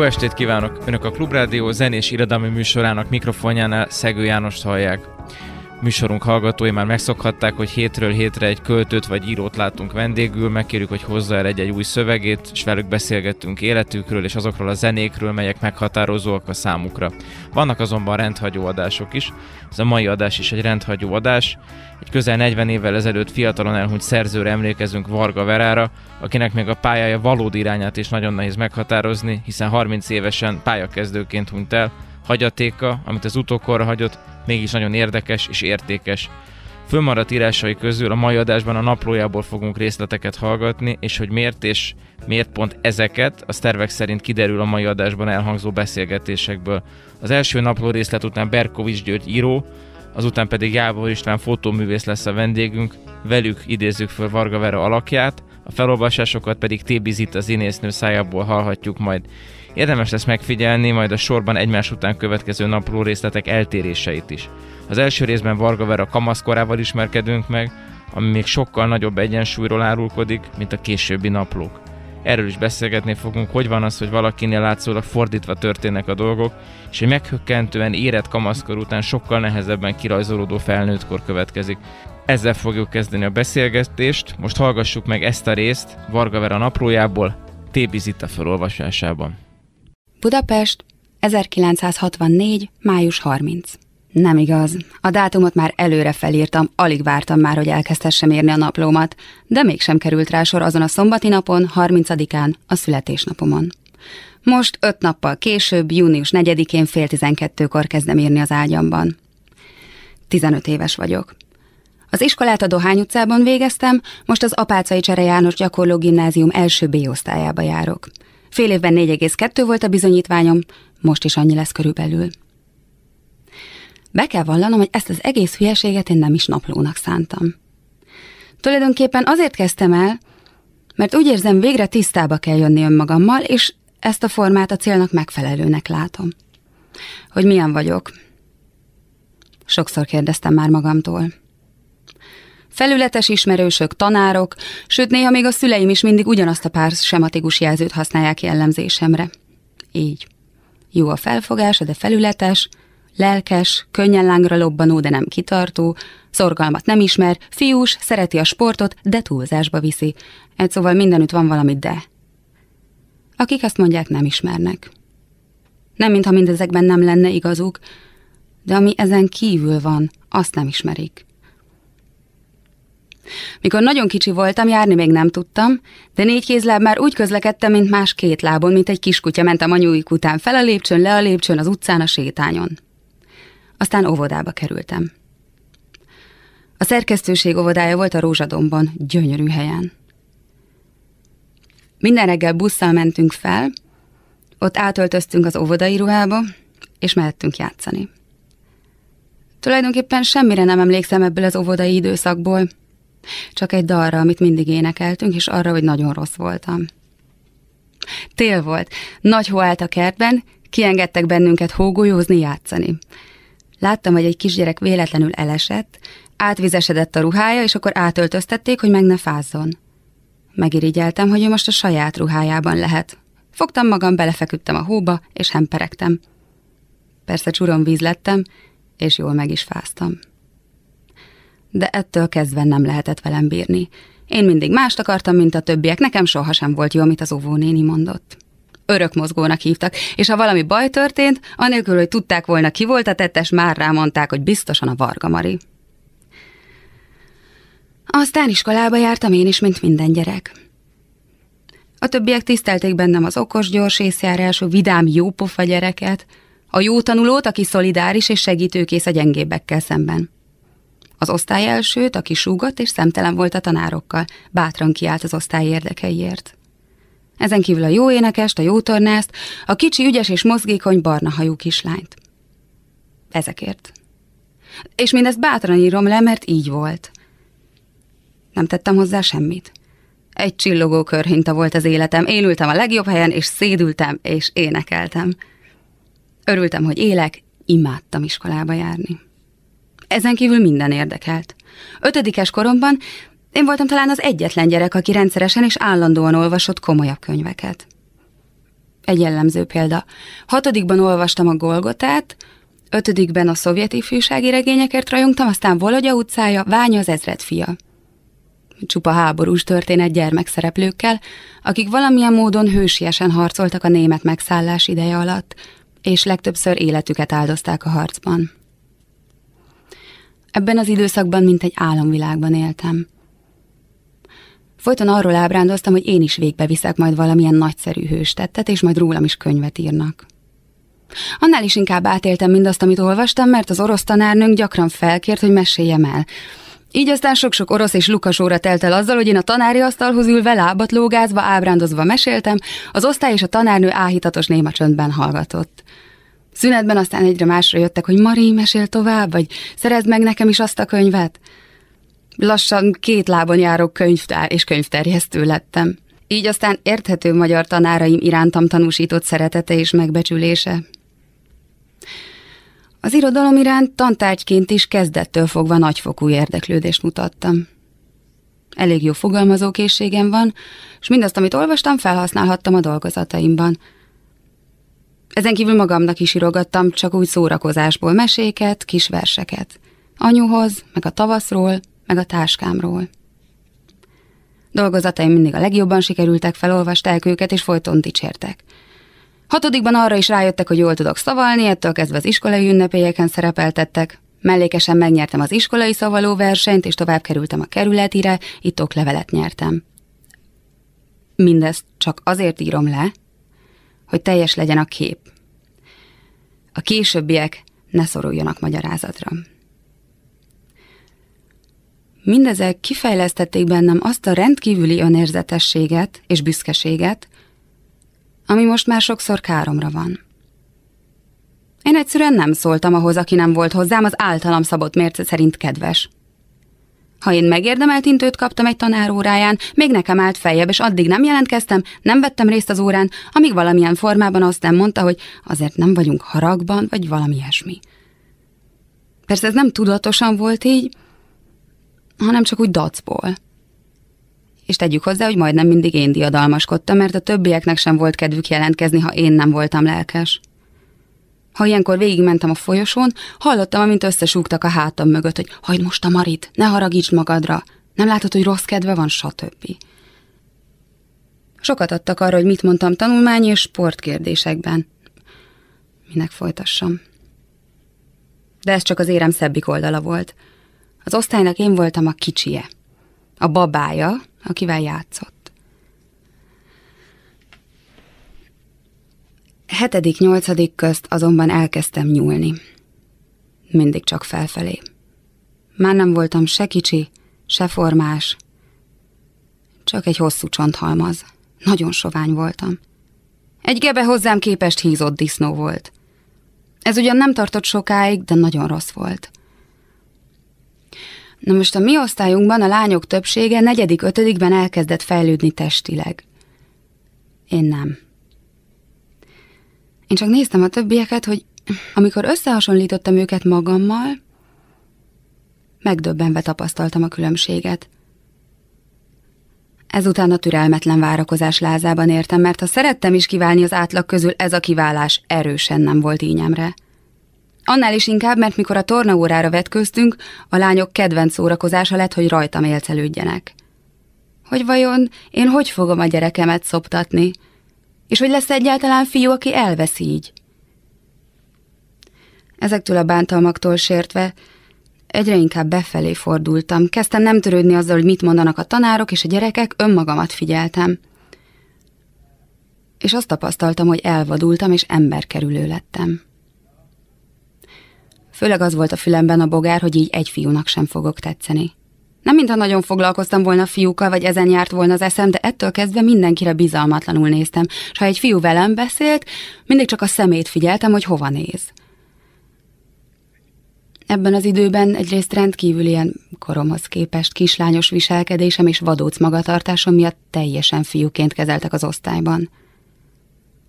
Jó estét kívánok! Önök a Klubrádió zenés irodalmi műsorának mikrofonjánál Szegő Jánost hallják. Műsorunk hallgatói már megszokhatták, hogy hétről hétre egy költőt vagy írót látunk vendégül, megkérjük, hogy hozza el egy-egy új szövegét, és velük beszélgettünk életükről és azokról a zenékről, melyek meghatározóak a számukra. Vannak azonban rendhagyó adások is. Ez a mai adás is egy rendhagyó adás. Egy közel 40 évvel ezelőtt fiatalon elhunyt szerzőre emlékezünk Varga Verára, akinek még a pályája valódi irányát is nagyon nehéz meghatározni, hiszen 30 évesen pályakezdőként hunyt el, hagyatéka, amit az utókorra hagyott, mégis nagyon érdekes és értékes. Fölmaradt írásai közül a mai adásban a naplójából fogunk részleteket hallgatni, és hogy miért és miért pont ezeket, a tervek szerint kiderül a mai adásban elhangzó beszélgetésekből. Az első napló részlet után Berkovics György író, azután pedig Jábor István fotóművész lesz a vendégünk, velük idézzük föl Varga Vera alakját, a felolvasásokat pedig Tébizit az inésznő szájából hallhatjuk majd. Érdemes lesz megfigyelni majd a sorban egymás után következő napló részletek eltéréseit is. Az első részben Varga Vera kamaszkorával ismerkedünk meg, ami még sokkal nagyobb egyensúlyról árulkodik, mint a későbbi naplók. Erről is beszélgetni fogunk, hogy van az, hogy valakinél látszólag fordítva történnek a dolgok, és egy meghökkentően érett kamaszkor után sokkal nehezebben kirajzolódó felnőttkor következik. Ezzel fogjuk kezdeni a beszélgetést, most hallgassuk meg ezt a részt Varga Vera naplójából, Tébizita felolvasásában. Budapest, 1964. május 30. Nem igaz. A dátumot már előre felírtam, alig vártam már, hogy elkezdhessem írni a naplómat, de mégsem került rá sor azon a szombati napon, 30-án, a születésnapomon. Most öt nappal később, június 4-én fél tizenkettőkor kezdem írni az ágyamban. 15 éves vagyok. Az iskolát a Dohány utcában végeztem, most az Apácai Csere János Gyakorló Gimnázium első B osztályába járok. Fél évben 4,2 volt a bizonyítványom, most is annyi lesz körülbelül. Be kell vallanom, hogy ezt az egész hülyeséget én nem is naplónak szántam. Tulajdonképpen azért kezdtem el, mert úgy érzem, végre tisztába kell jönni önmagammal, és ezt a formát a célnak megfelelőnek látom. Hogy milyen vagyok. Sokszor kérdeztem már magamtól. Felületes ismerősök, tanárok, sőt néha még a szüleim is mindig ugyanazt a pár sematikus jelzőt használják jellemzésemre. Így. Jó a felfogása, de felületes, lelkes, könnyen lángra lobbanó, de nem kitartó, szorgalmat nem ismer, fiús, szereti a sportot, de túlzásba viszi. Egy szóval mindenütt van valami de. Akik azt mondják, nem ismernek. Nem, mintha mindezekben nem lenne igazuk, de ami ezen kívül van, azt nem ismerik. Mikor nagyon kicsi voltam, járni még nem tudtam, de négy kézláb már úgy közlekedtem, mint más két lábon, mint egy kiskutya ment a anyuik után fel a lépcsőn, le a lépcsőn, az utcán, a sétányon. Aztán óvodába kerültem. A szerkesztőség óvodája volt a Rózsadomban, gyönyörű helyen. Minden reggel busszal mentünk fel, ott átöltöztünk az óvodai ruhába, és mehettünk játszani. Tulajdonképpen semmire nem emlékszem ebből az óvodai időszakból, csak egy dalra, amit mindig énekeltünk, és arra, hogy nagyon rossz voltam. Tél volt, nagy hó állt a kertben, kiengedtek bennünket hógolyózni, játszani. Láttam, hogy egy kisgyerek véletlenül elesett, átvizesedett a ruhája, és akkor átöltöztették, hogy meg ne fázzon. Megirigyeltem, hogy ő most a saját ruhájában lehet. Fogtam magam, belefeküdtem a hóba, és hemperegtem. Persze csurom víz lettem, és jól meg is fáztam de ettől kezdve nem lehetett velem bírni. Én mindig mást akartam, mint a többiek, nekem sohasem volt jó, amit az óvónéni mondott. Örökmozgónak hívtak, és ha valami baj történt, anélkül, hogy tudták volna, ki volt a tettes, már rámondták, hogy biztosan a Varga Mari. Aztán iskolába jártam én is, mint minden gyerek. A többiek tisztelték bennem az okos, gyors észjárású, vidám, jópofa gyereket, a jó tanulót, aki szolidáris és segítőkész a gyengébbekkel szemben. Az osztály elsőt, aki súgott és szemtelen volt a tanárokkal, bátran kiállt az osztály érdekeiért. Ezen kívül a jó énekest, a jó tornászt, a kicsi, ügyes és mozgékony barna hajú kislányt. Ezekért. És mindezt bátran írom le, mert így volt. Nem tettem hozzá semmit. Egy csillogó körhinta volt az életem. Én ültem a legjobb helyen, és szédültem, és énekeltem. Örültem, hogy élek, imádtam iskolába járni. Ezen kívül minden érdekelt. Ötödikes koromban én voltam talán az egyetlen gyerek, aki rendszeresen és állandóan olvasott komolyabb könyveket. Egy jellemző példa. Hatodikban olvastam a Golgotát, ötödikben a szovjet ifjúsági regényekért rajongtam, aztán Vologya utcája, Ványa az ezred fia. Csupa háborús történet gyermekszereplőkkel, akik valamilyen módon hősiesen harcoltak a német megszállás ideje alatt, és legtöbbször életüket áldozták a harcban. Ebben az időszakban mint egy álomvilágban éltem. Folyton arról ábrándoztam, hogy én is végbe viszek majd valamilyen nagyszerű hőstettet, és majd rólam is könyvet írnak. Annál is inkább átéltem mindazt, amit olvastam, mert az orosz tanárnőnk gyakran felkért, hogy meséljem el. Így aztán sok-sok orosz és lukas óra telt el azzal, hogy én a tanári asztalhoz ülve lábat lógázva, ábrándozva meséltem, az osztály és a tanárnő áhítatos néma csöndben hallgatott. Szünetben aztán egyre másra jöttek, hogy Mari, mesél tovább, vagy szerezd meg nekem is azt a könyvet. Lassan két lábon járok könyvtár és könyvterjesztő lettem. Így aztán érthető magyar tanáraim irántam tanúsított szeretete és megbecsülése. Az irodalom iránt tantárgyként is kezdettől fogva nagyfokú érdeklődést mutattam. Elég jó fogalmazókészségem van, és mindazt, amit olvastam, felhasználhattam a dolgozataimban. Ezen kívül magamnak is írogattam csak úgy szórakozásból meséket, kis verseket. Anyuhoz, meg a tavaszról, meg a táskámról. Dolgozataim mindig a legjobban sikerültek, felolvasták őket, és folyton dicsértek. Hatodikban arra is rájöttek, hogy jól tudok szavalni, ettől kezdve az iskolai ünnepélyeken szerepeltettek. Mellékesen megnyertem az iskolai szavaló versenyt, és tovább kerültem a kerületire, itt oklevelet nyertem. Mindezt csak azért írom le, hogy teljes legyen a kép. A későbbiek ne szoruljanak magyarázatra. Mindezek kifejlesztették bennem azt a rendkívüli önérzetességet és büszkeséget, ami most már sokszor káromra van. Én egyszerűen nem szóltam ahhoz, aki nem volt hozzám, az általam szabott mérce szerint kedves. Ha én megérdemelt intőt kaptam egy tanáróráján, még nekem állt feljebb, és addig nem jelentkeztem, nem vettem részt az órán, amíg valamilyen formában azt nem mondta, hogy azért nem vagyunk haragban, vagy valami ilyesmi. Persze ez nem tudatosan volt így, hanem csak úgy dacból. És tegyük hozzá, hogy majdnem mindig én diadalmaskodtam, mert a többieknek sem volt kedvük jelentkezni, ha én nem voltam lelkes. Ha ilyenkor végigmentem a folyosón, hallottam, amint összesúgtak a hátam mögött, hogy hagyd most a Marit, ne haragítsd magadra, nem látod, hogy rossz kedve van, stb. Sokat adtak arra, hogy mit mondtam tanulmányi és sportkérdésekben. Minek folytassam. De ez csak az érem szebbik oldala volt. Az osztálynak én voltam a kicsie, a babája, akivel játszott. Hetedik, nyolcadik közt azonban elkezdtem nyúlni. Mindig csak felfelé. Már nem voltam se kicsi, se formás, csak egy hosszú csonthalmaz. Nagyon sovány voltam. Egy gebe hozzám képest hízott disznó volt. Ez ugyan nem tartott sokáig, de nagyon rossz volt. Na most a mi osztályunkban a lányok többsége negyedik, ötödikben elkezdett fejlődni testileg. Én nem. Én csak néztem a többieket, hogy amikor összehasonlítottam őket magammal, megdöbbenve tapasztaltam a különbséget. Ezután a türelmetlen várakozás lázában értem, mert ha szerettem is kiválni az átlag közül, ez a kiválás erősen nem volt ínyemre. Annál is inkább, mert mikor a tornaórára vetköztünk, a lányok kedvenc szórakozása lett, hogy rajtam élcelődjenek. Hogy vajon én hogy fogom a gyerekemet szoptatni? És hogy lesz egyáltalán fiú, aki elvesz így? Ezektől a bántalmaktól sértve egyre inkább befelé fordultam. Kezdtem nem törődni azzal, hogy mit mondanak a tanárok és a gyerekek, önmagamat figyeltem. És azt tapasztaltam, hogy elvadultam és emberkerülő lettem. Főleg az volt a fülemben a bogár, hogy így egy fiúnak sem fogok tetszeni. Nem mintha nagyon foglalkoztam volna fiúkkal, vagy ezen járt volna az eszem, de ettől kezdve mindenkire bizalmatlanul néztem, és ha egy fiú velem beszélt, mindig csak a szemét figyeltem, hogy hova néz. Ebben az időben egyrészt rendkívül ilyen koromhoz képest kislányos viselkedésem és vadóc magatartásom miatt teljesen fiúként kezeltek az osztályban.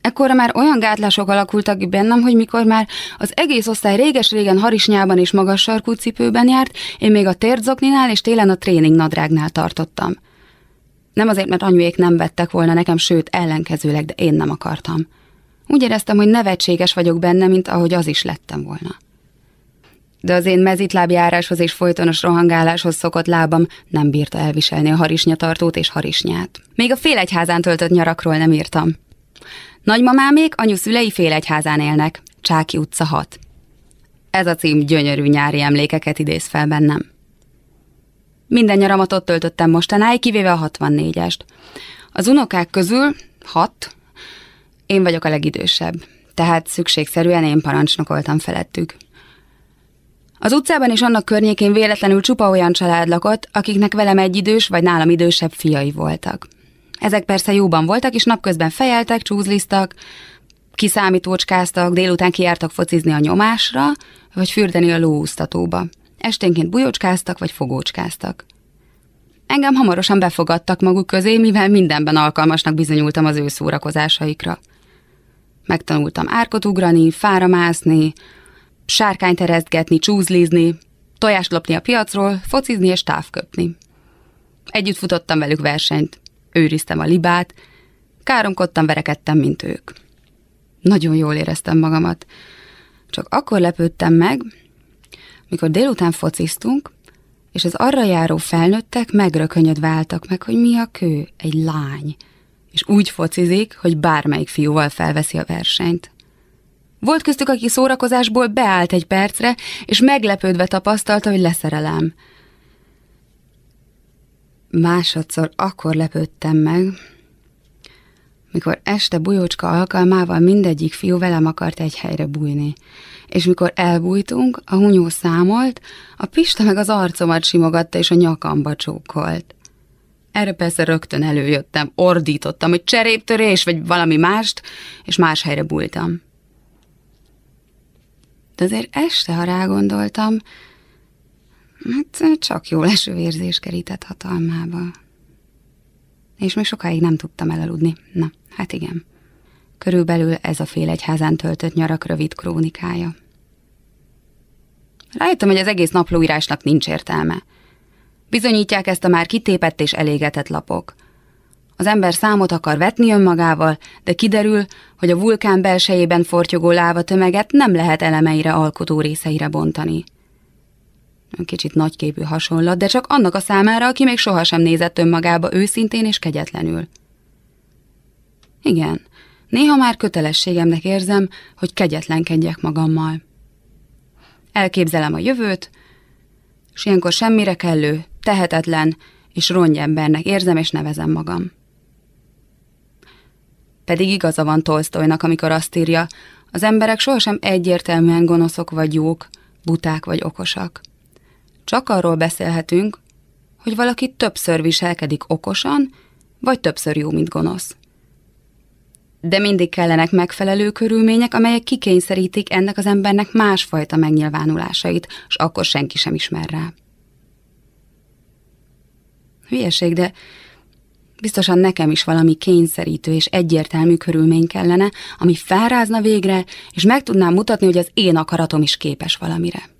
Ekkora már olyan gátlások alakultak ki bennem, hogy mikor már az egész osztály réges-régen harisnyában és magas sarkú cipőben járt, én még a térzokninál és télen a tréning nadrágnál tartottam. Nem azért, mert anyuék nem vettek volna nekem, sőt, ellenkezőleg, de én nem akartam. Úgy éreztem, hogy nevetséges vagyok benne, mint ahogy az is lettem volna. De az én mezitlábjáráshoz és folytonos rohangáláshoz szokott lábam nem bírta elviselni a harisnyatartót és harisnyát. Még a félegyházán töltött nyarakról nem írtam. Nagymamámék anyu szülei félegyházán élnek, Csáki utca 6. Ez a cím gyönyörű nyári emlékeket idéz fel bennem. Minden nyaramat ott töltöttem mostanáig, kivéve a 64-est. Az unokák közül hat, én vagyok a legidősebb, tehát szükségszerűen én parancsnokoltam felettük. Az utcában és annak környékén véletlenül csupa olyan család lakott, akiknek velem egy idős vagy nálam idősebb fiai voltak. Ezek persze jóban voltak, és napközben fejeltek, csúzlisztak, kiszámítócskáztak, délután kijártak focizni a nyomásra, vagy fürdeni a lóúsztatóba. Esténként bujócskáztak, vagy fogócskáztak. Engem hamarosan befogadtak maguk közé, mivel mindenben alkalmasnak bizonyultam az ő szórakozásaikra. Megtanultam árkot ugrani, fára mászni, sárkányt eresztgetni, csúzlizni, tojást lopni a piacról, focizni és távköpni. Együtt futottam velük versenyt őriztem a libát, káromkodtam, verekedtem, mint ők. Nagyon jól éreztem magamat. Csak akkor lepődtem meg, mikor délután fociztunk, és az arra járó felnőttek megrökönyödve álltak meg, hogy mi a kő, egy lány, és úgy focizik, hogy bármelyik fiúval felveszi a versenyt. Volt köztük, aki szórakozásból beállt egy percre, és meglepődve tapasztalta, hogy leszerelem – Másodszor akkor lepődtem meg, mikor este bujócska alkalmával mindegyik fiú velem akart egy helyre bújni. És mikor elbújtunk, a hunyó számolt, a Pista meg az arcomat simogatta és a nyakamba csókolt. Erre persze rögtön előjöttem, ordítottam, hogy cseréptörés vagy valami mást, és más helyre bújtam. De azért este, ha rágondoltam, Hát csak jó leső érzés kerített hatalmába. És még sokáig nem tudtam elaludni. Na, hát igen. Körülbelül ez a fél egyházán töltött nyarak rövid krónikája. Rájöttem, hogy az egész naplóírásnak nincs értelme. Bizonyítják ezt a már kitépett és elégetett lapok. Az ember számot akar vetni önmagával, de kiderül, hogy a vulkán belsejében fortyogó láva tömeget nem lehet elemeire alkotó részeire bontani. Kicsit nagyképű hasonlat, de csak annak a számára, aki még sohasem nézett önmagába őszintén és kegyetlenül. Igen, néha már kötelességemnek érzem, hogy kegyetlenkedjek magammal. Elképzelem a jövőt, és ilyenkor semmire kellő, tehetetlen és rongyembernek érzem és nevezem magam. Pedig igaza van Tolstoynak, amikor azt írja, az emberek sohasem egyértelműen gonoszok vagy jók, buták vagy okosak. Csak arról beszélhetünk, hogy valaki többször viselkedik okosan, vagy többször jó, mint gonosz. De mindig kellenek megfelelő körülmények, amelyek kikényszerítik ennek az embernek másfajta megnyilvánulásait, és akkor senki sem ismer rá. Hülyeség, de biztosan nekem is valami kényszerítő és egyértelmű körülmény kellene, ami felrázna végre, és meg tudnám mutatni, hogy az én akaratom is képes valamire.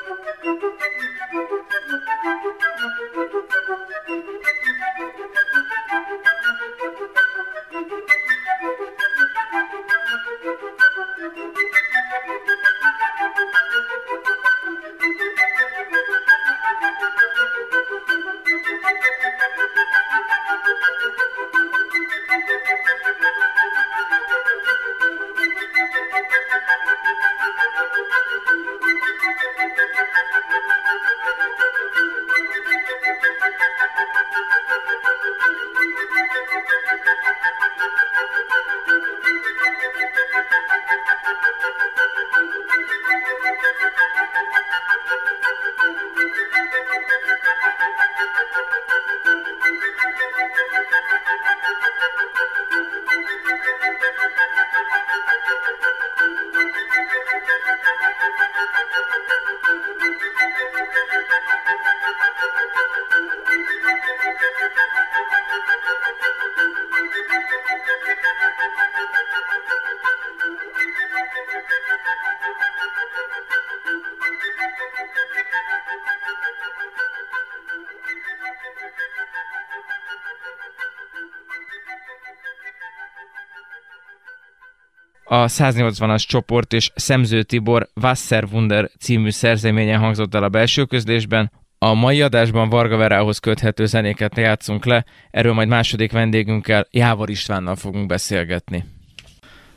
a 180-as csoport és Szemző Tibor Wasserwunder című szerzeményen hangzott el a belső közlésben. A mai adásban Varga Verához köthető zenéket játszunk le, erről majd második vendégünkkel, Jávor Istvánnal fogunk beszélgetni.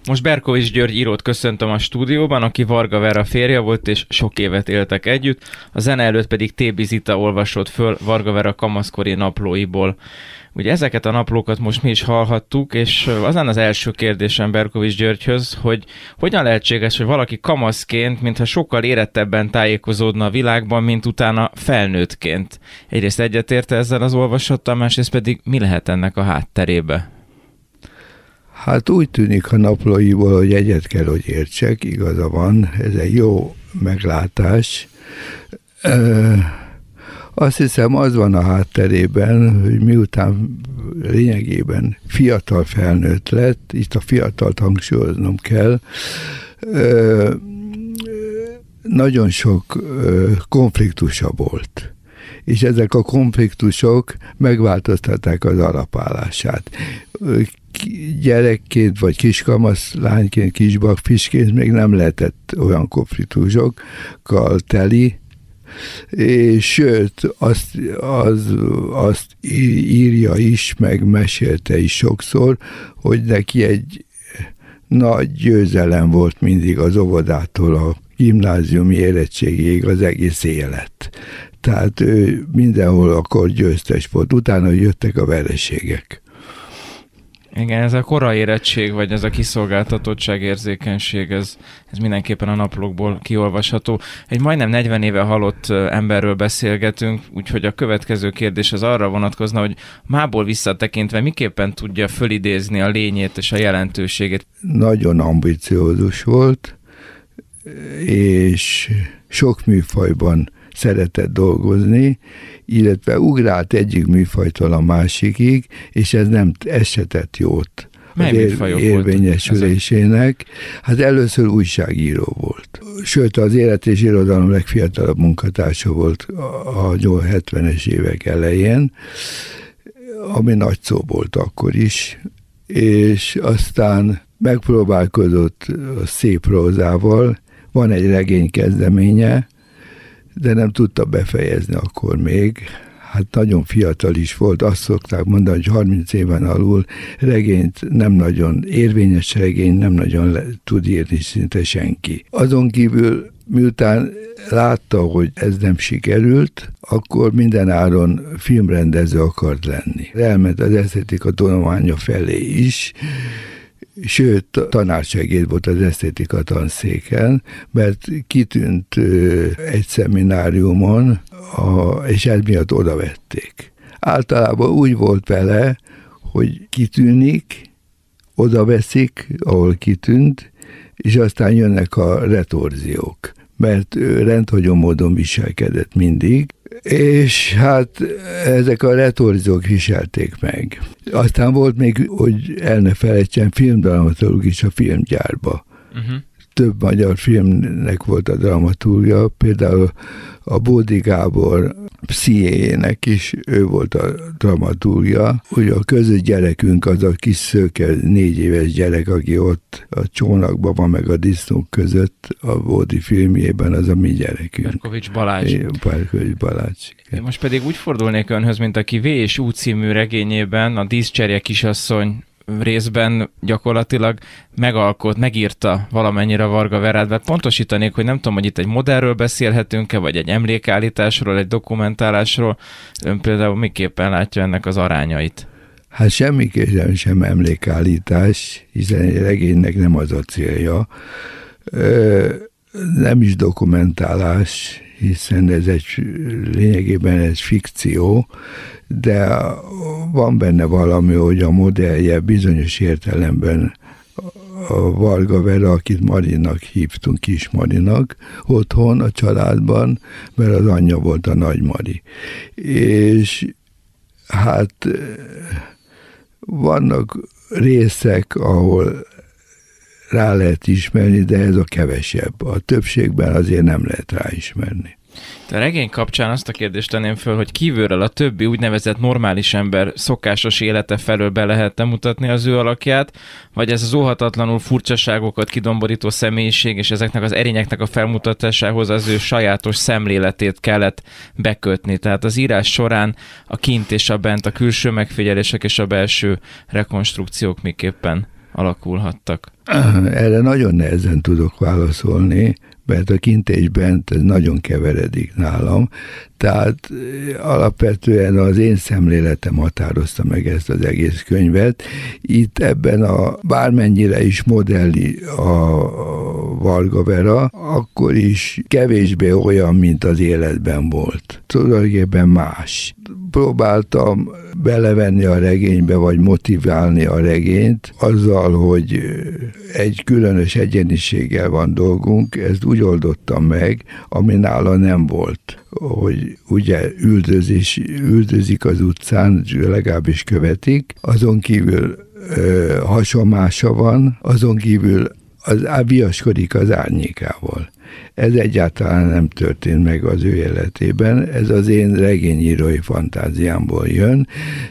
Most Berkovics György írót köszöntöm a stúdióban, aki Varga Vera férje volt, és sok évet éltek együtt. A zene előtt pedig T. Zita olvasott föl Varga Vera kamaszkori naplóiból. Ugye ezeket a naplókat most mi is hallhattuk, és az lenne az első kérdésem Berkovics Györgyhöz, hogy hogyan lehetséges, hogy valaki kamaszként, mintha sokkal érettebben tájékozódna a világban, mint utána felnőttként. Egyrészt egyetérte ezzel az olvasottal, másrészt pedig mi lehet ennek a hátterébe? Hát úgy tűnik a naplóiból, hogy egyet kell, hogy értsek, igaza van, ez egy jó meglátás. Azt hiszem az van a hátterében, hogy miután lényegében fiatal felnőtt lett, itt a fiatalt hangsúlyoznom kell, nagyon sok konfliktusa volt és ezek a konfliktusok megváltoztatták az alapállását. Gyerekként, vagy kiskamasz lányként, kisbak, fisként még nem lehetett olyan konfliktusokkal teli, és sőt, azt, az, azt írja is, meg mesélte is sokszor, hogy neki egy nagy győzelem volt mindig az óvodától a gimnáziumi érettségig az egész élet. Tehát ő mindenhol akkor győztes volt. Utána jöttek a vereségek. Igen, ez a korai érettség, vagy ez a kiszolgáltatottság érzékenység, ez, ez mindenképpen a naplókból kiolvasható. Egy majdnem 40 éve halott emberről beszélgetünk, úgyhogy a következő kérdés az arra vonatkozna, hogy mából visszatekintve miképpen tudja fölidézni a lényét és a jelentőségét. Nagyon ambiciózus volt, és sok műfajban szeretett dolgozni, illetve ugrált egyik műfajtól a másikig, és ez nem ez se tett jót Mely az ér, érvényesülésének. Hát először újságíró volt. Sőt, az élet és irodalom legfiatalabb munkatársa volt a 70-es évek elején, ami nagy szó volt akkor is, és aztán megpróbálkozott a szép prózával, van egy regény kezdeménye, de nem tudta befejezni akkor még. Hát nagyon fiatal is volt, azt szokták mondani, hogy 30 éven alul regényt nem nagyon, érvényes regény nem nagyon le, tud írni szinte senki. Azon kívül miután látta, hogy ez nem sikerült, akkor minden áron filmrendező akart lenni. Elment az esztetika tudománya felé is, sőt, tanársegéd volt az esztétika tanszéken, mert kitűnt egy szemináriumon, és ez miatt oda vették. Általában úgy volt vele, hogy kitűnik, oda veszik, ahol kitűnt, és aztán jönnek a retorziók, mert rendhagyó módon viselkedett mindig, és hát ezek a retorizók viselték meg. Aztán volt még, hogy el ne felejtsen, filmdramatológus a filmgyárba. Uh-huh. Több magyar filmnek volt a dramaturgia, például a Bódi Gábor psziéjének is ő volt a dramaturgia. Ugye a közös gyerekünk az a kis szőke négy éves gyerek, aki ott a csónakban van meg a disznók között a Bódi filmjében, az a mi gyerekünk. Berkovics Balázs. Berkovics Balázs. Én most pedig úgy fordulnék önhöz, mint aki V és U című regényében a díszcserje kisasszony részben gyakorlatilag megalkot, megírta valamennyire Varga Verát, mert pontosítanék, hogy nem tudom, hogy itt egy modellről beszélhetünk-e, vagy egy emlékállításról, egy dokumentálásról. Ön például miképpen látja ennek az arányait? Hát semmiképpen sem emlékállítás, hiszen egy regénynek nem az a célja. Nem is dokumentálás, hiszen ez egy lényegében egy fikció, de van benne valami, hogy a modellje bizonyos értelemben a Varga Vera, akit Marinak hívtunk, Kis Marinak, otthon, a családban, mert az anyja volt a Nagy Mari. És hát vannak részek, ahol rá lehet ismerni, de ez a kevesebb. A többségben azért nem lehet ráismerni. A regény kapcsán azt a kérdést tenném föl, hogy kívülről a többi úgynevezett normális ember szokásos élete felől be lehetne mutatni az ő alakját, vagy ez az óhatatlanul furcsaságokat kidomborító személyiség és ezeknek az erényeknek a felmutatásához az ő sajátos szemléletét kellett bekötni. Tehát az írás során a kint és a bent, a külső megfigyelések és a belső rekonstrukciók miképpen alakulhattak? Erre nagyon nehezen tudok válaszolni, mert a kint és bent ez nagyon keveredik nálam. Tehát eh, alapvetően az én szemléletem határozta meg ezt az egész könyvet. Itt ebben a bármennyire is modelli a Varga Vera, akkor is kevésbé olyan, mint az életben volt. Tulajdonképpen más. Próbáltam belevenni a regénybe, vagy motiválni a regényt azzal, hogy egy különös egyeniséggel van dolgunk, ezt úgy oldottam meg, ami nála nem volt hogy ugye üldözés, üldözik az utcán, legalábbis követik, azon kívül ö, hasomása van, azon kívül az viaskodik az árnyékával. Ez egyáltalán nem történt meg az ő életében, ez az én regényírói fantáziámból jön,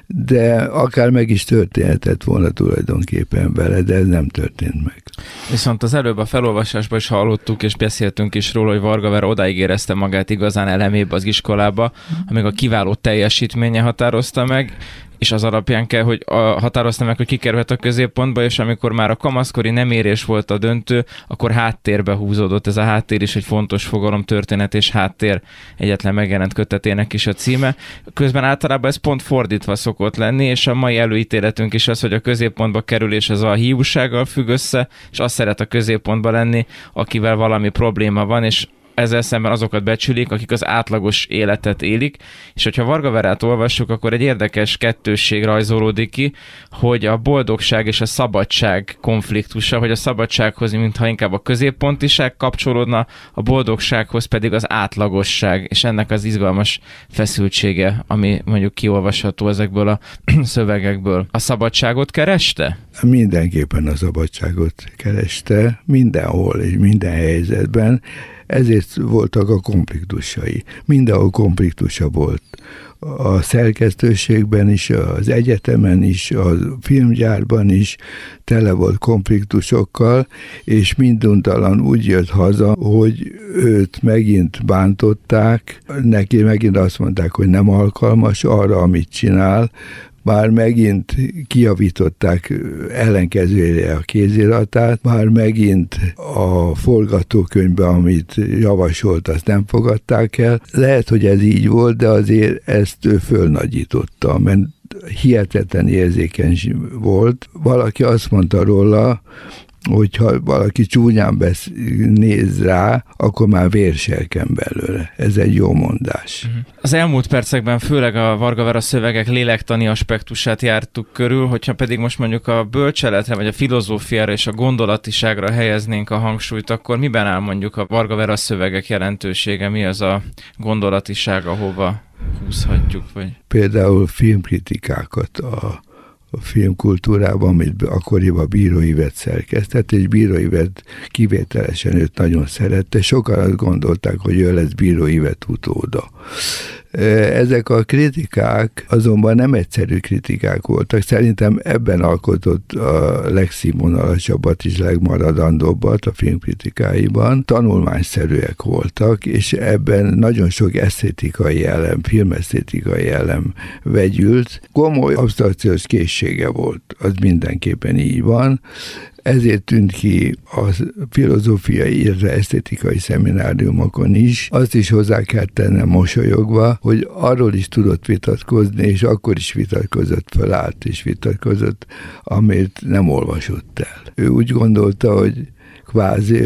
de akár meg is történhetett volna tulajdonképpen vele, de ez nem történt meg. Viszont az előbb a felolvasásban is hallottuk, és beszéltünk is róla, hogy Varga Vera odáig érezte magát igazán elemébb az iskolába, amíg a kiváló teljesítménye határozta meg, és az alapján kell, hogy a, határozta meg, hogy kikerülhet a középpontba, és amikor már a kamaszkori nem érés volt a döntő, akkor háttérbe húzódott ez a háttér is egy fontos fogalom, történet és háttér egyetlen megjelent kötetének is a címe. Közben általában ez pont fordítva szokott lenni, és a mai előítéletünk is az, hogy a középpontba kerülés az a hiúsággal függ össze, és azt szeret a középpontba lenni, akivel valami probléma van, és ezzel szemben azokat becsülik, akik az átlagos életet élik, és hogyha Varga Verát olvassuk, akkor egy érdekes kettősség rajzolódik ki, hogy a boldogság és a szabadság konfliktusa, hogy a szabadsághoz mintha inkább a középpontiság kapcsolódna, a boldogsághoz pedig az átlagosság, és ennek az izgalmas feszültsége, ami mondjuk kiolvasható ezekből a szövegekből. A szabadságot kereste? Mindenképpen a szabadságot kereste, mindenhol és minden helyzetben ezért voltak a konfliktusai. Mindenhol konfliktusa volt. A szerkesztőségben is, az egyetemen is, a filmgyárban is tele volt konfliktusokkal, és minduntalan úgy jött haza, hogy őt megint bántották, neki megint azt mondták, hogy nem alkalmas arra, amit csinál, már megint kiavították ellenkezőre a kéziratát, már megint a forgatókönyvbe, amit javasolt, azt nem fogadták el. Lehet, hogy ez így volt, de azért ezt ő fölnagyította, mert hihetetlen érzékeny volt. Valaki azt mondta róla, hogyha valaki csúnyán besz, néz rá, akkor már vérselken belőle. Ez egy jó mondás. Mhm. Az elmúlt percekben főleg a Varga Vera szövegek lélektani aspektusát jártuk körül, hogyha pedig most mondjuk a bölcseletre, vagy a filozófiára és a gondolatiságra helyeznénk a hangsúlyt, akkor miben áll mondjuk a Varga Vera szövegek jelentősége? Mi az a gondolatiság, ahova húzhatjuk? Vagy? Például filmkritikákat a a filmkultúrában, amit akkoriban Bíró Ivet szerkesztett, és Bíró Ivet kivételesen őt nagyon szerette. Sokan azt gondolták, hogy ő lesz Bíró Ivet utóda. Ezek a kritikák azonban nem egyszerű kritikák voltak. Szerintem ebben alkotott a legszínvonalasabbat és legmaradandóbbat a filmkritikáiban. Tanulmányszerűek voltak, és ebben nagyon sok esztétikai elem, filmesztétikai elem vegyült. Komoly abstrakciós készsége volt, az mindenképpen így van ezért tűnt ki a filozófiai, illetve esztétikai szemináriumokon is. Azt is hozzá kell tennem mosolyogva, hogy arról is tudott vitatkozni, és akkor is vitatkozott, fölállt és vitatkozott, amit nem olvasott el. Ő úgy gondolta, hogy kvázi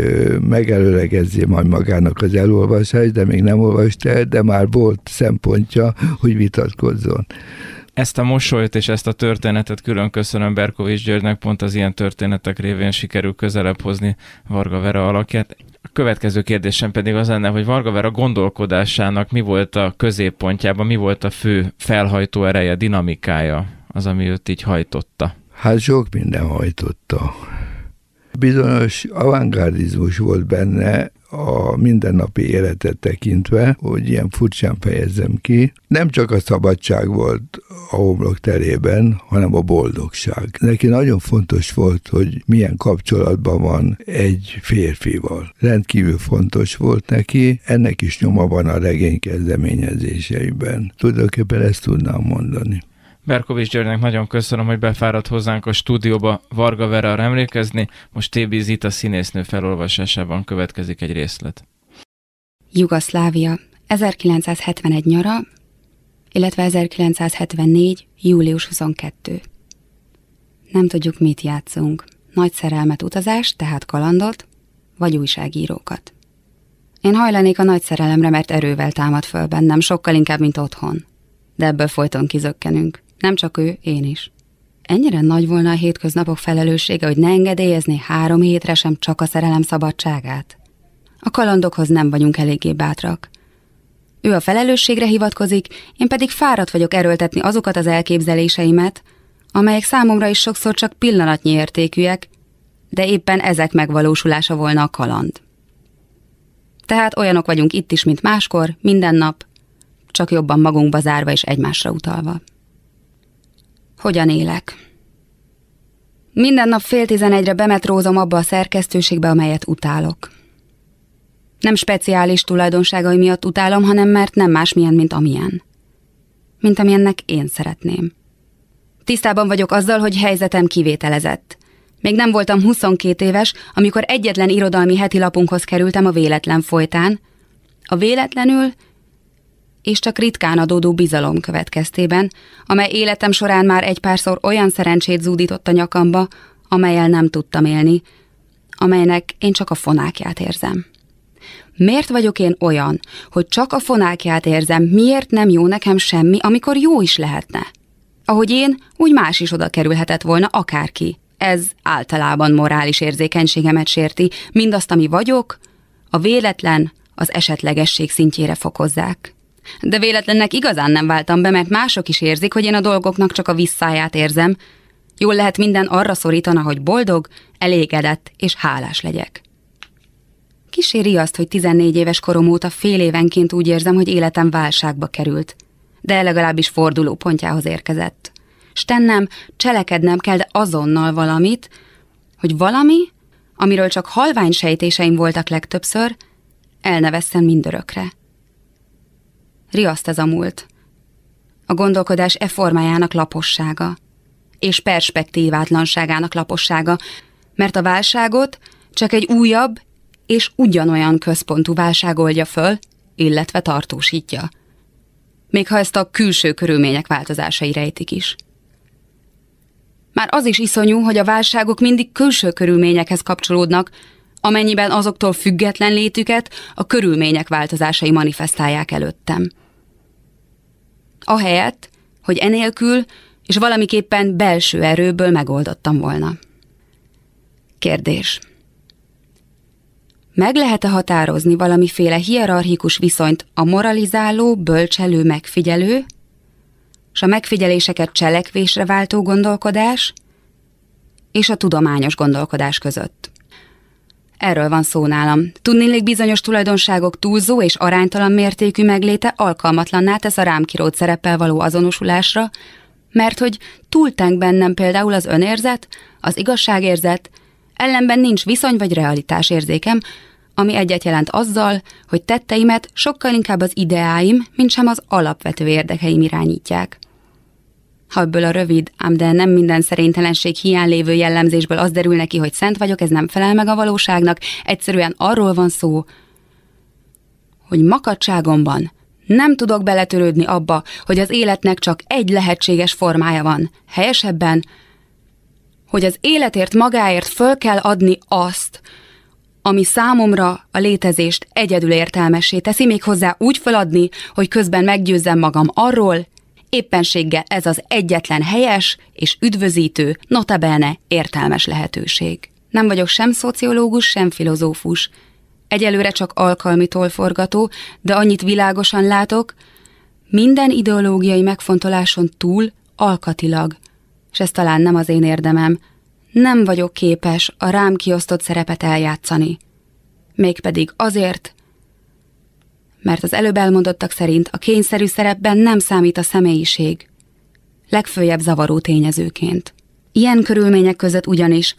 megelőlegezzi majd magának az elolvasást, de még nem olvast el, de már volt szempontja, hogy vitatkozzon. Ezt a mosolyt és ezt a történetet külön köszönöm Berkovics Györgynek, pont az ilyen történetek révén sikerül közelebb hozni Varga Vera alakját. A következő kérdésem pedig az lenne, hogy Varga Vera gondolkodásának mi volt a középpontjában, mi volt a fő felhajtó ereje, dinamikája, az, ami őt így hajtotta? Hát sok minden hajtotta. Bizonyos avantgardizmus volt benne, a mindennapi életet tekintve, hogy ilyen furcsán fejezzem ki, nem csak a szabadság volt a homlok terében, hanem a boldogság. Neki nagyon fontos volt, hogy milyen kapcsolatban van egy férfival. Rendkívül fontos volt neki, ennek is nyoma van a regény kezdeményezéseiben. Tulajdonképpen ezt tudnám mondani. Berkovics Györgynek nagyon köszönöm, hogy befáradt hozzánk a stúdióba Varga Vera emlékezni. Most TB Zita színésznő felolvasásában következik egy részlet. Jugoszlávia, 1971 nyara, illetve 1974. július 22. Nem tudjuk, mit játszunk. Nagy szerelmet utazást, tehát kalandot, vagy újságírókat. Én hajlanék a nagy szerelemre, mert erővel támad föl bennem, sokkal inkább, mint otthon. De ebből folyton kizökkenünk. Nem csak ő, én is. Ennyire nagy volna a hétköznapok felelőssége, hogy ne engedélyezni három hétre sem csak a szerelem szabadságát? A kalandokhoz nem vagyunk eléggé bátrak. Ő a felelősségre hivatkozik, én pedig fáradt vagyok erőltetni azokat az elképzeléseimet, amelyek számomra is sokszor csak pillanatnyi értékűek, de éppen ezek megvalósulása volna a kaland. Tehát olyanok vagyunk itt is, mint máskor, minden nap, csak jobban magunkba zárva és egymásra utalva. Hogyan élek? Minden nap fél tizenegyre bemetrózom abba a szerkesztőségbe, amelyet utálok. Nem speciális tulajdonságai miatt utálom, hanem mert nem másmilyen, mint amilyen. Mint amilyennek én szeretném. Tisztában vagyok azzal, hogy helyzetem kivételezett. Még nem voltam 22 éves, amikor egyetlen irodalmi heti lapunkhoz kerültem a véletlen folytán. A véletlenül és csak ritkán adódó bizalom következtében, amely életem során már egy párszor olyan szerencsét zúdított a nyakamba, amelyel nem tudtam élni, amelynek én csak a fonákját érzem. Miért vagyok én olyan, hogy csak a fonákját érzem, miért nem jó nekem semmi, amikor jó is lehetne? Ahogy én, úgy más is oda kerülhetett volna, akárki. Ez általában morális érzékenységemet sérti, mindazt, ami vagyok, a véletlen, az esetlegesség szintjére fokozzák. De véletlennek igazán nem váltam be, mert mások is érzik, hogy én a dolgoknak csak a visszáját érzem. Jól lehet minden arra szorítana, hogy boldog, elégedett és hálás legyek. Kíséri azt, hogy 14 éves korom óta fél évenként úgy érzem, hogy életem válságba került. De legalábbis forduló pontjához érkezett. S tennem, cselekednem kell, de azonnal valamit, hogy valami, amiről csak halvány sejtéseim voltak legtöbbször, elnevesszen mindörökre. Riaszt ez a múlt. A gondolkodás e formájának lapossága, és perspektívátlanságának lapossága, mert a válságot csak egy újabb és ugyanolyan központú válság oldja föl, illetve tartósítja. Még ha ezt a külső körülmények változásai rejtik is. Már az is iszonyú, hogy a válságok mindig külső körülményekhez kapcsolódnak, amennyiben azoktól független létüket a körülmények változásai manifestálják előttem. Ahelyett, hogy enélkül és valamiképpen belső erőből megoldottam volna. Kérdés. Meg lehet-e határozni valamiféle hierarchikus viszonyt a moralizáló, bölcselő megfigyelő, és a megfigyeléseket cselekvésre váltó gondolkodás és a tudományos gondolkodás között? Erről van szó nálam. Tudnélik bizonyos tulajdonságok túlzó és aránytalan mértékű megléte alkalmatlanná tesz a rám kirót szereppel való azonosulásra, mert hogy túltenk bennem például az önérzet, az igazságérzet, ellenben nincs viszony vagy realitás érzékem, ami egyet jelent azzal, hogy tetteimet sokkal inkább az ideáim, mint sem az alapvető érdekeim irányítják. Ha ebből a rövid, ám de nem minden szerénytelenség hiány lévő jellemzésből az derül neki, hogy szent vagyok, ez nem felel meg a valóságnak, egyszerűen arról van szó, hogy makadságomban nem tudok beletörődni abba, hogy az életnek csak egy lehetséges formája van. Helyesebben, hogy az életért magáért föl kell adni azt, ami számomra a létezést egyedül értelmessé teszi, még hozzá úgy feladni, hogy közben meggyőzzem magam arról, éppenséggel ez az egyetlen helyes és üdvözítő, notabene értelmes lehetőség. Nem vagyok sem szociológus, sem filozófus. Egyelőre csak alkalmi tolforgató, de annyit világosan látok, minden ideológiai megfontoláson túl alkatilag, és ez talán nem az én érdemem, nem vagyok képes a rám kiosztott szerepet eljátszani. Mégpedig azért, mert az előbb elmondottak szerint a kényszerű szerepben nem számít a személyiség, legfőjebb zavaró tényezőként. Ilyen körülmények között ugyanis,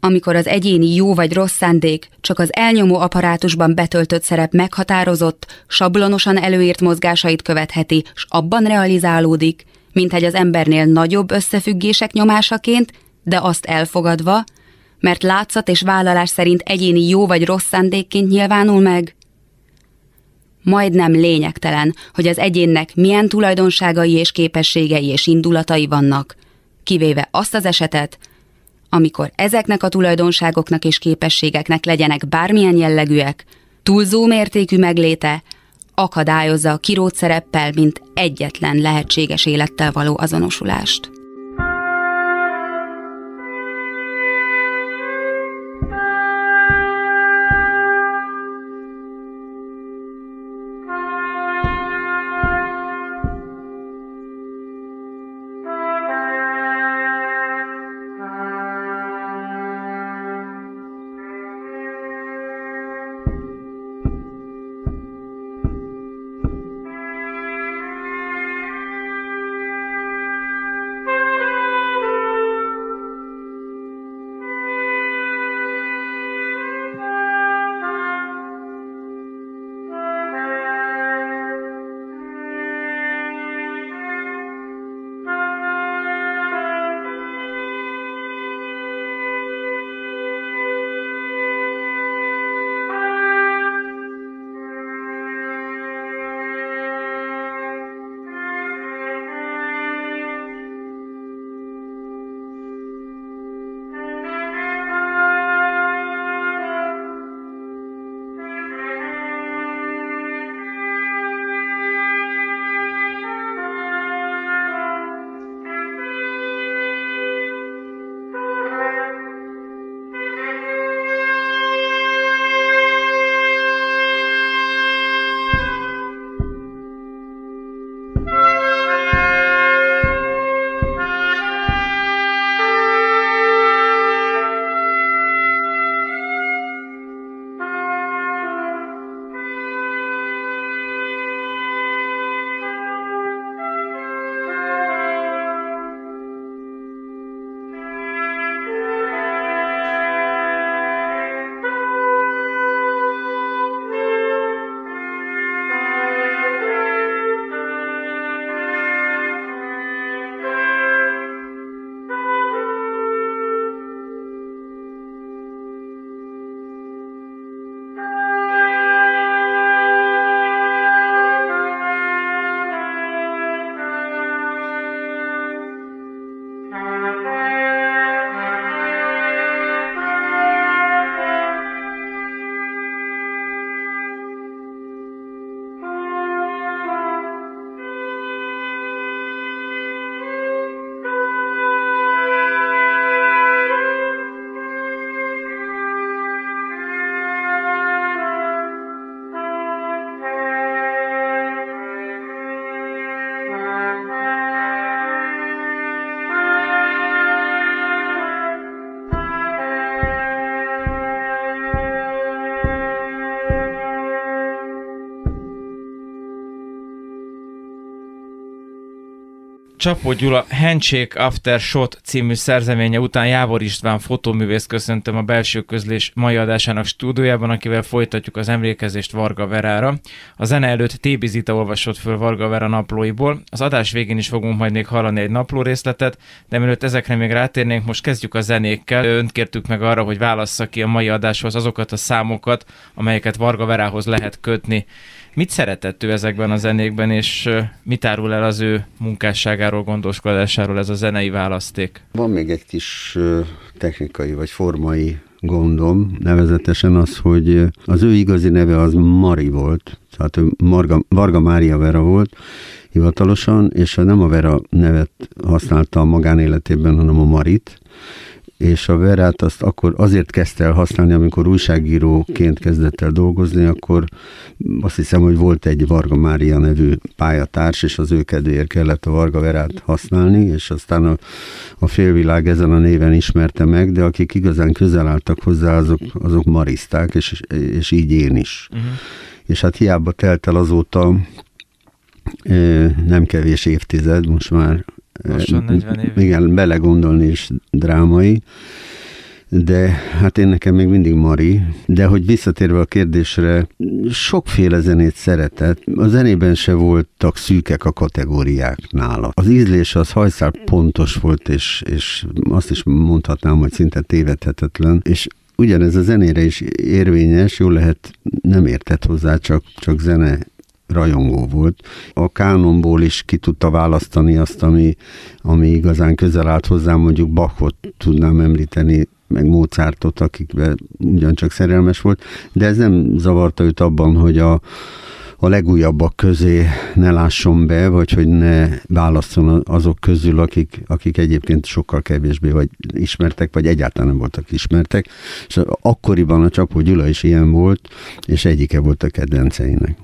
amikor az egyéni jó vagy rossz szándék csak az elnyomó apparátusban betöltött szerep meghatározott, sablonosan előírt mozgásait követheti, s abban realizálódik, mint egy az embernél nagyobb összefüggések nyomásaként, de azt elfogadva, mert látszat és vállalás szerint egyéni jó vagy rossz szándékként nyilvánul meg, majdnem lényegtelen, hogy az egyénnek milyen tulajdonságai és képességei és indulatai vannak, kivéve azt az esetet, amikor ezeknek a tulajdonságoknak és képességeknek legyenek bármilyen jellegűek, túlzó mértékű megléte akadályozza a kirót szereppel, mint egyetlen lehetséges élettel való azonosulást. Csapó Gyula Handshake After Shot című szerzeménye után Jávor István fotóművész köszöntöm a belső közlés mai adásának stúdiójában, akivel folytatjuk az emlékezést Varga Verára. A zene előtt Tébizita olvasott föl Varga Vera naplóiból. Az adás végén is fogunk majd még hallani egy napló részletet, de mielőtt ezekre még rátérnénk, most kezdjük a zenékkel. Önt kértük meg arra, hogy válassza ki a mai adáshoz azokat a számokat, amelyeket Varga Verához lehet kötni. Mit szeretett ő ezekben a zenékben, és mit árul el az ő munkásságáról, gondoskodásáról ez a zenei választék? Van még egy kis technikai vagy formai gondom, nevezetesen az, hogy az ő igazi neve az Mari volt, tehát ő Marga, Varga Mária Vera volt hivatalosan, és nem a Vera nevet használta a magánéletében, hanem a Marit, és a Verát azt akkor azért kezdte el használni, amikor újságíróként kezdett el dolgozni, akkor azt hiszem, hogy volt egy Varga Mária nevű pályatárs, és az ő kedvéért kellett a Varga Verát használni, és aztán a, a félvilág ezen a néven ismerte meg, de akik igazán közel álltak hozzá, azok, azok mariszták, és, és így én is. Uh-huh. És hát hiába telt el azóta nem kevés évtized, most már Lassan 40 év. Igen, belegondolni is drámai, de hát én nekem még mindig Mari, de hogy visszatérve a kérdésre, sokféle zenét szeretett, a zenében se voltak szűkek a kategóriák nála. Az ízlés az hajszál pontos volt, és, és azt is mondhatnám, hogy szinte tévedhetetlen, és ugyanez a zenére is érvényes, jó lehet nem értett hozzá, csak, csak zene rajongó volt. A kánonból is ki tudta választani azt, ami, ami igazán közel állt hozzám, mondjuk Bachot tudnám említeni, meg Mozartot, akikben ugyancsak szerelmes volt, de ez nem zavarta őt abban, hogy a, a legújabbak közé ne lásson be, vagy hogy ne válasszon azok közül, akik, akik egyébként sokkal kevésbé vagy ismertek, vagy egyáltalán nem voltak ismertek. És akkoriban a Csapó Gyula is ilyen volt, és egyike volt a kedvenceinek.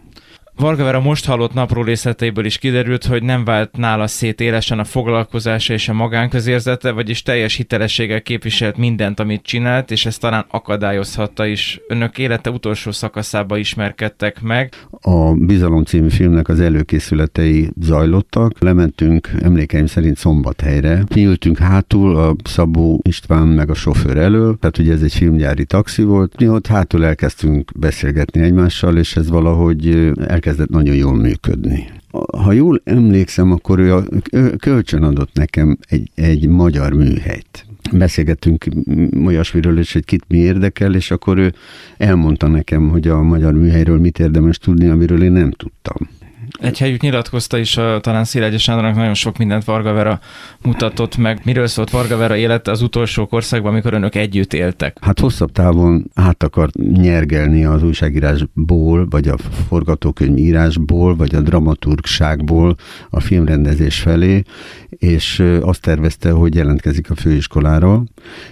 Varga Vera most hallott napró részleteiből is kiderült, hogy nem vált nála szét élesen a foglalkozása és a magánközérzete, vagyis teljes hitelességgel képviselt mindent, amit csinált, és ez talán akadályozhatta is. Önök élete utolsó szakaszába ismerkedtek meg. A Bizalom című filmnek az előkészületei zajlottak. Lementünk emlékeim szerint szombathelyre. Nyíltünk hátul a Szabó István meg a sofőr elől, tehát ugye ez egy filmgyári taxi volt. Mi ott hátul elkezdtünk beszélgetni egymással, és ez valahogy el elkezdett nagyon jól működni. Ha jól emlékszem, akkor ő, a, ő kölcsön adott nekem egy, egy magyar műhelyt. Beszélgettünk olyasmiről is, hogy kit mi érdekel, és akkor ő elmondta nekem, hogy a magyar műhelyről mit érdemes tudni, amiről én nem tudtam. Egy helyük nyilatkozta is, talán Szilágyi Sándornak nagyon sok mindent Varga Vera mutatott meg. Miről szólt Varga Vera élete az utolsó korszakban, amikor önök együtt éltek? Hát hosszabb távon át akart nyergelni az újságírásból, vagy a forgatókönyvírásból, vagy a dramaturgságból a filmrendezés felé, és azt tervezte, hogy jelentkezik a főiskolára,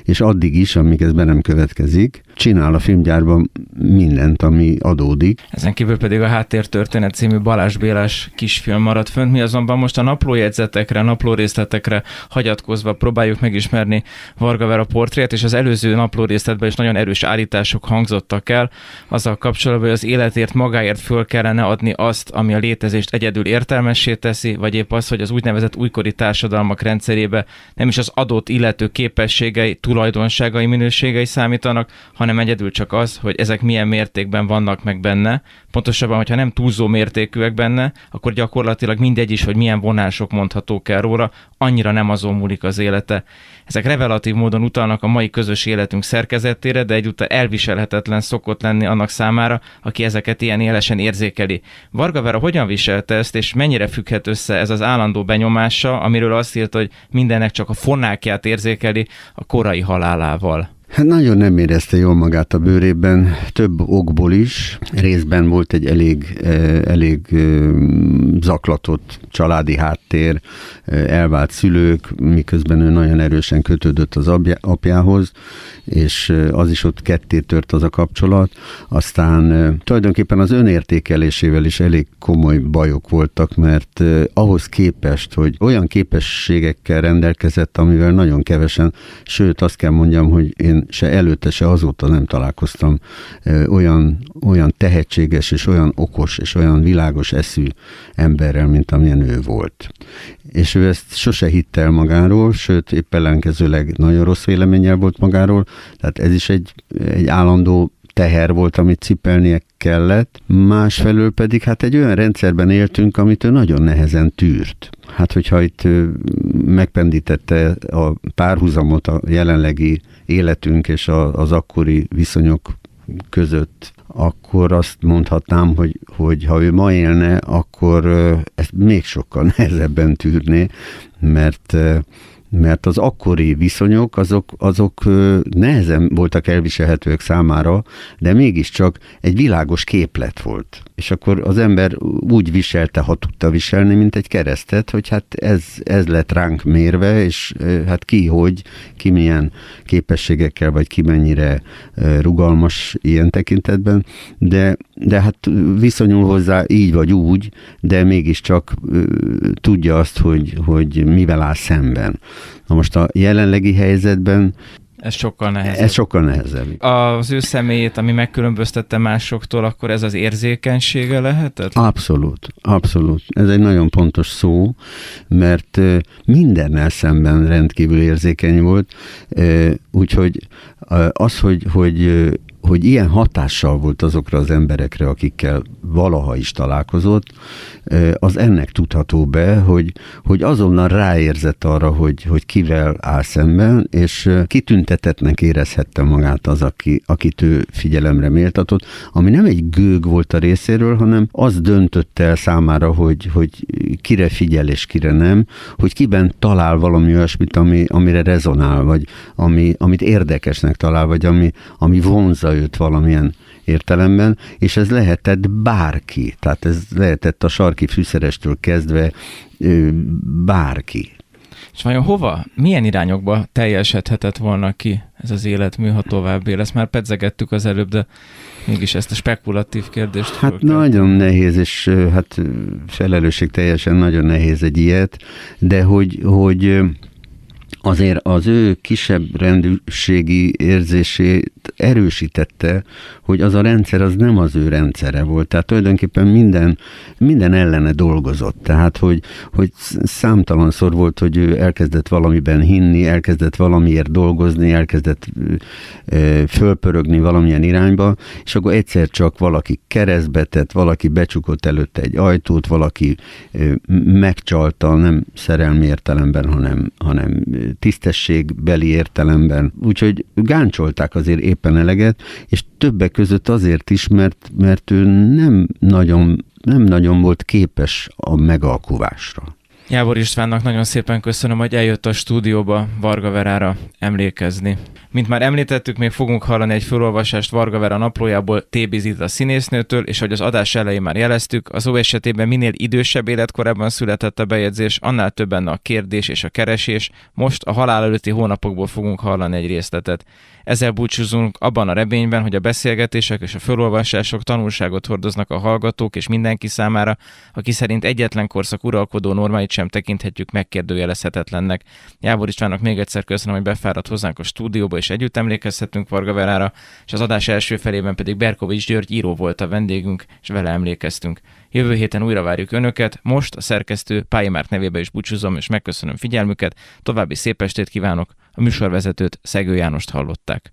és addig is, amíg ez be nem következik, csinál a filmgyárban mindent, ami adódik. Ezen kívül pedig a Háttértörténet című Balázs Bélás kisfilm maradt fönt. Mi azonban most a naplójegyzetekre, naplórészletekre hagyatkozva próbáljuk megismerni Varga Vera portrét, és az előző naplórészletben is nagyon erős állítások hangzottak el, azzal kapcsolatban, hogy az életért magáért föl kellene adni azt, ami a létezést egyedül értelmessé teszi, vagy épp az, hogy az úgynevezett újkori társadalmak rendszerébe nem is az adott illető képességei, tulajdonságai, minőségei számítanak, hanem egyedül csak az, hogy ezek milyen mértékben vannak meg benne. Pontosabban, hogyha nem túlzó mértékűek benne, akkor gyakorlatilag mindegy is, hogy milyen vonások mondhatók el róla, annyira nem azon múlik az élete. Ezek revelatív módon utalnak a mai közös életünk szerkezetére, de egyúttal elviselhetetlen szokott lenni annak számára, aki ezeket ilyen élesen érzékeli. Varga Vera hogyan viselte ezt, és mennyire függhet össze ez az állandó benyomása, amiről azt írt, hogy mindennek csak a fonákját érzékeli a korai halálával? Hát nagyon nem érezte jól magát a bőrében, több okból is. Részben volt egy elég, eh, elég eh, zaklatott családi háttér, eh, elvált szülők, miközben ő nagyon erősen kötődött az apjához, és az is ott ketté tört az a kapcsolat. Aztán tulajdonképpen az önértékelésével is elég komoly bajok voltak, mert ahhoz képest, hogy olyan képességekkel rendelkezett, amivel nagyon kevesen, sőt azt kell mondjam, hogy én se előtte, se azóta nem találkoztam olyan, olyan tehetséges, és olyan okos, és olyan világos eszű emberrel, mint amilyen ő volt. És ő ezt sose hitte el magáról, sőt, épp ellenkezőleg nagyon rossz véleménnyel volt magáról, tehát ez is egy, egy állandó teher volt, amit cipelnie kellett, másfelől pedig hát egy olyan rendszerben éltünk, amit ő nagyon nehezen tűrt. Hát, hogyha itt megpendítette a párhuzamot a jelenlegi életünk és az akkori viszonyok között, akkor azt mondhatnám, hogy, hogy ha ő ma élne, akkor ezt még sokkal nehezebben tűrné, mert mert az akkori viszonyok azok, azok nehezen voltak elviselhetőek számára, de mégiscsak egy világos képlet volt. És akkor az ember úgy viselte, ha tudta viselni, mint egy keresztet, hogy hát ez, ez lett ránk mérve, és hát ki hogy, ki milyen képességekkel, vagy ki mennyire rugalmas ilyen tekintetben, de, de hát viszonyul hozzá így vagy úgy, de mégiscsak tudja azt, hogy, hogy mivel áll szemben. Na most a jelenlegi helyzetben ez sokkal nehezebb. Ez sokkal nehezebb. Az ő személyét, ami megkülönböztette másoktól, akkor ez az érzékenysége lehetett? Abszolút, abszolút. Ez egy nagyon pontos szó, mert mindennel szemben rendkívül érzékeny volt, úgyhogy az, hogy, hogy hogy ilyen hatással volt azokra az emberekre, akikkel valaha is találkozott, az ennek tudható be, hogy, hogy azonnal ráérzett arra, hogy, hogy kivel áll szemben, és kitüntetetnek érezhette magát az, aki, akit ő figyelemre méltatott, ami nem egy gőg volt a részéről, hanem az döntött el számára, hogy, hogy kire figyel és kire nem, hogy kiben talál valami olyasmit, ami, amire rezonál, vagy ami, amit érdekesnek talál, vagy ami, ami vonza őt valamilyen értelemben, és ez lehetett bárki, tehát ez lehetett a sarki fűszerestől kezdve bárki. És vajon hova, milyen irányokba teljesedhetett volna ki ez az életmű, ha tovább él? Ezt már pedzegettük az előbb, de mégis ezt a spekulatív kérdést. Hát fölkel. nagyon nehéz, és hát felelősség teljesen nagyon nehéz egy ilyet, de hogy, hogy azért az ő kisebb rendűségi érzését erősítette, hogy az a rendszer az nem az ő rendszere volt. Tehát tulajdonképpen minden, minden ellene dolgozott. Tehát, hogy, hogy számtalanszor volt, hogy ő elkezdett valamiben hinni, elkezdett valamiért dolgozni, elkezdett ö, fölpörögni valamilyen irányba, és akkor egyszer csak valaki keresztbe tett, valaki becsukott előtte egy ajtót, valaki ö, megcsalta, nem szerelmi értelemben, hanem, hanem tisztességbeli értelemben. Úgyhogy gáncsolták azért éppen eleget, és többek között azért is, mert, mert ő nem nagyon, nem nagyon volt képes a megalkuvásra. Jábor Istvánnak nagyon szépen köszönöm, hogy eljött a stúdióba Varga Verára emlékezni. Mint már említettük, még fogunk hallani egy felolvasást Varga Vera naplójából Tébizit a színésznőtől, és hogy az adás elején már jeleztük, az ó esetében minél idősebb életkorában született a bejegyzés, annál több benne a kérdés és a keresés. Most a halál előtti hónapokból fogunk hallani egy részletet. Ezzel búcsúzunk abban a reményben, hogy a beszélgetések és a felolvasások tanulságot hordoznak a hallgatók és mindenki számára, aki szerint egyetlen korszak uralkodó normáit sem tekinthetjük megkérdőjelezhetetlennek. Jábor Istvánnak még egyszer köszönöm, hogy befáradt hozzánk a stúdióba, és együtt emlékezhetünk Varga Verára, és az adás első felében pedig Berkovics György író volt a vendégünk, és vele emlékeztünk. Jövő héten újra várjuk Önöket, most a szerkesztő Pályamárk nevébe is búcsúzom, és megköszönöm figyelmüket, további szép estét kívánok, a műsorvezetőt Szegő Jánost hallották.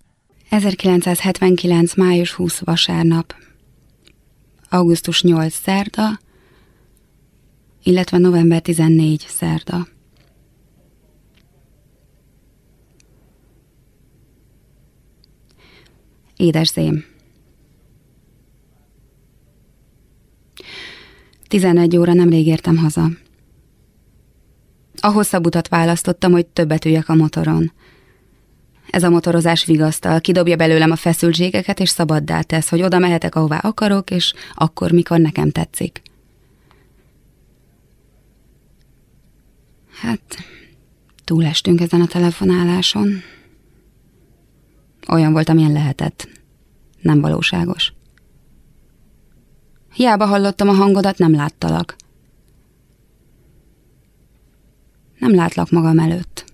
1979. május 20 vasárnap, augusztus 8 szerda, illetve november 14 szerda. Édes zém. 11 óra nemrég értem haza. A hosszabb utat választottam, hogy többet üljek a motoron. Ez a motorozás vigasztal, kidobja belőlem a feszültségeket, és szabaddá tesz, hogy oda mehetek, ahová akarok, és akkor, mikor nekem tetszik. Hát, túlestünk ezen a telefonáláson. Olyan volt, amilyen lehetett. Nem valóságos. Hiába hallottam a hangodat, nem láttalak. Nem látlak magam előtt.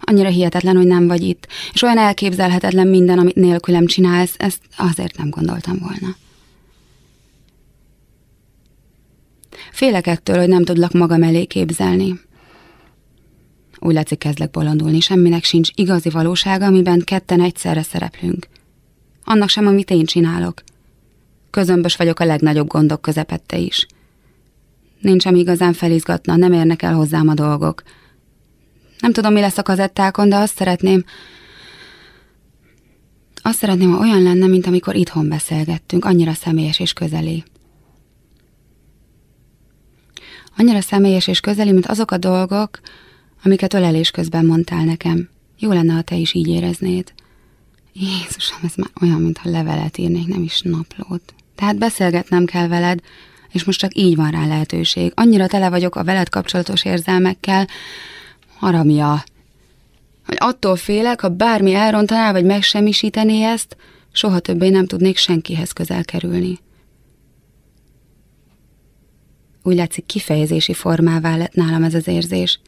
Annyira hihetetlen, hogy nem vagy itt, és olyan elképzelhetetlen minden, amit nélkülem csinálsz, ezt azért nem gondoltam volna. Félek ettől, hogy nem tudlak magam elé képzelni. Úgy látszik, kezdlek bolondulni, semminek sincs igazi valósága, amiben ketten egyszerre szereplünk. Annak sem, amit én csinálok. Közömbös vagyok a legnagyobb gondok közepette is. Nincs, ami igazán felizgatna, nem érnek el hozzám a dolgok. Nem tudom, mi lesz a kazettákon, de azt szeretném, azt szeretném, ha olyan lenne, mint amikor itthon beszélgettünk, annyira személyes és közeli. Annyira személyes és közeli, mint azok a dolgok, amiket ölelés közben mondtál nekem. Jó lenne, ha te is így éreznéd. Jézusom, ez már olyan, mintha levelet írnék, nem is naplót. Tehát beszélgetnem kell veled, és most csak így van rá lehetőség. Annyira tele vagyok a veled kapcsolatos érzelmekkel, aramia, hogy attól félek, ha bármi elrontaná, vagy megsemmisítené ezt, soha többé nem tudnék senkihez közel kerülni. Úgy látszik, kifejezési formává lett nálam ez az érzés.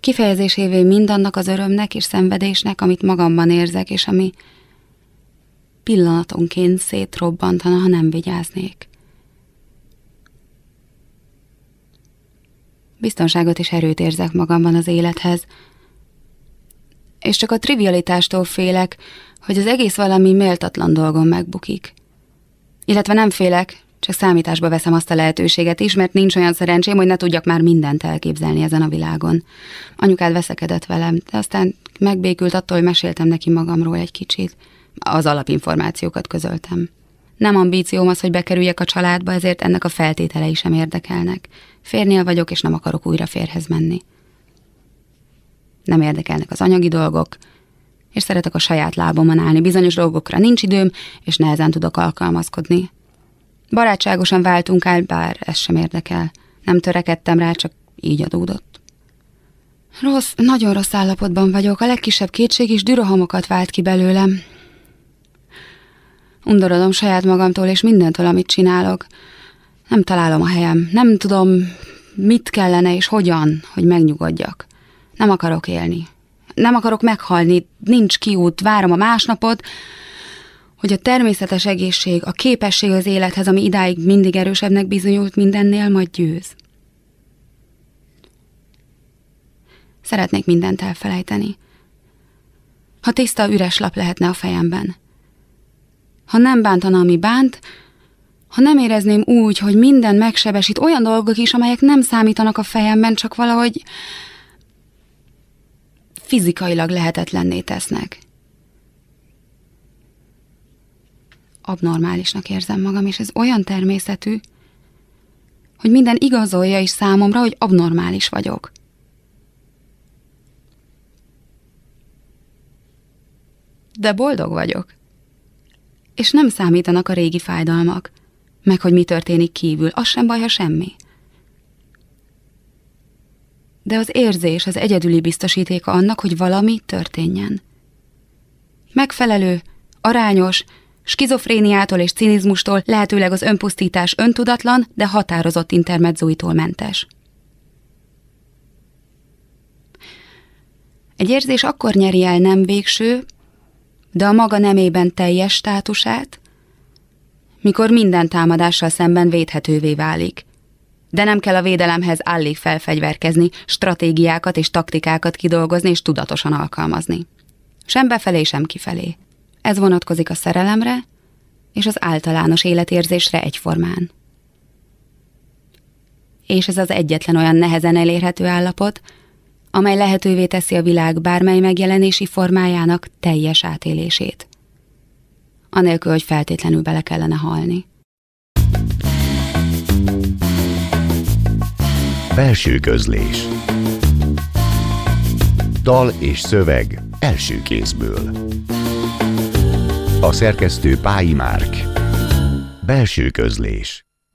Kifejezésévé mindannak az örömnek és szenvedésnek, amit magamban érzek, és ami pillanatonként szétrobbantana, ha nem vigyáznék. Biztonságot és erőt érzek magamban az élethez, és csak a trivialitástól félek, hogy az egész valami méltatlan dolgon megbukik. Illetve nem félek, csak számításba veszem azt a lehetőséget is, mert nincs olyan szerencsém, hogy ne tudjak már mindent elképzelni ezen a világon. Anyukád veszekedett velem, de aztán megbékült attól, hogy meséltem neki magamról egy kicsit. Az alapinformációkat közöltem. Nem ambícióm az, hogy bekerüljek a családba, ezért ennek a feltételei sem érdekelnek. Férnél vagyok, és nem akarok újra férhez menni. Nem érdekelnek az anyagi dolgok, és szeretek a saját lábomon állni. Bizonyos dolgokra nincs időm, és nehezen tudok alkalmazkodni. Barátságosan váltunk el, bár ez sem érdekel. Nem törekedtem rá, csak így adódott. Rossz, nagyon rossz állapotban vagyok, a legkisebb kétség is dürohamokat vált ki belőlem. Undorodom saját magamtól és mindentől, amit csinálok. Nem találom a helyem, nem tudom, mit kellene és hogyan, hogy megnyugodjak. Nem akarok élni. Nem akarok meghalni, nincs kiút, várom a másnapot, hogy a természetes egészség, a képesség az élethez, ami idáig mindig erősebbnek bizonyult mindennél, majd győz. Szeretnék mindent elfelejteni. Ha tiszta, üres lap lehetne a fejemben. Ha nem bántana, ami bánt, ha nem érezném úgy, hogy minden megsebesít, olyan dolgok is, amelyek nem számítanak a fejemben, csak valahogy fizikailag lehetetlenné tesznek. Abnormálisnak érzem magam, és ez olyan természetű, hogy minden igazolja is számomra, hogy abnormális vagyok. De boldog vagyok. És nem számítanak a régi fájdalmak, meg hogy mi történik kívül, az sem baj, ha semmi. De az érzés az egyedüli biztosítéka annak, hogy valami történjen. Megfelelő, arányos, Skizofréniától és cinizmustól, lehetőleg az önpusztítás öntudatlan, de határozott intermedzóitól mentes. Egy érzés akkor nyeri el nem végső, de a maga nemében teljes státusát, mikor minden támadással szemben védhetővé válik. De nem kell a védelemhez állig felfegyverkezni, stratégiákat és taktikákat kidolgozni és tudatosan alkalmazni. Sem befelé, sem kifelé. Ez vonatkozik a szerelemre és az általános életérzésre egyformán. És ez az egyetlen olyan nehezen elérhető állapot, amely lehetővé teszi a világ bármely megjelenési formájának teljes átélését. Anélkül, hogy feltétlenül bele kellene halni. Belső közlés Dal és szöveg első kézből a szerkesztő Pályi Márk. Belső közlés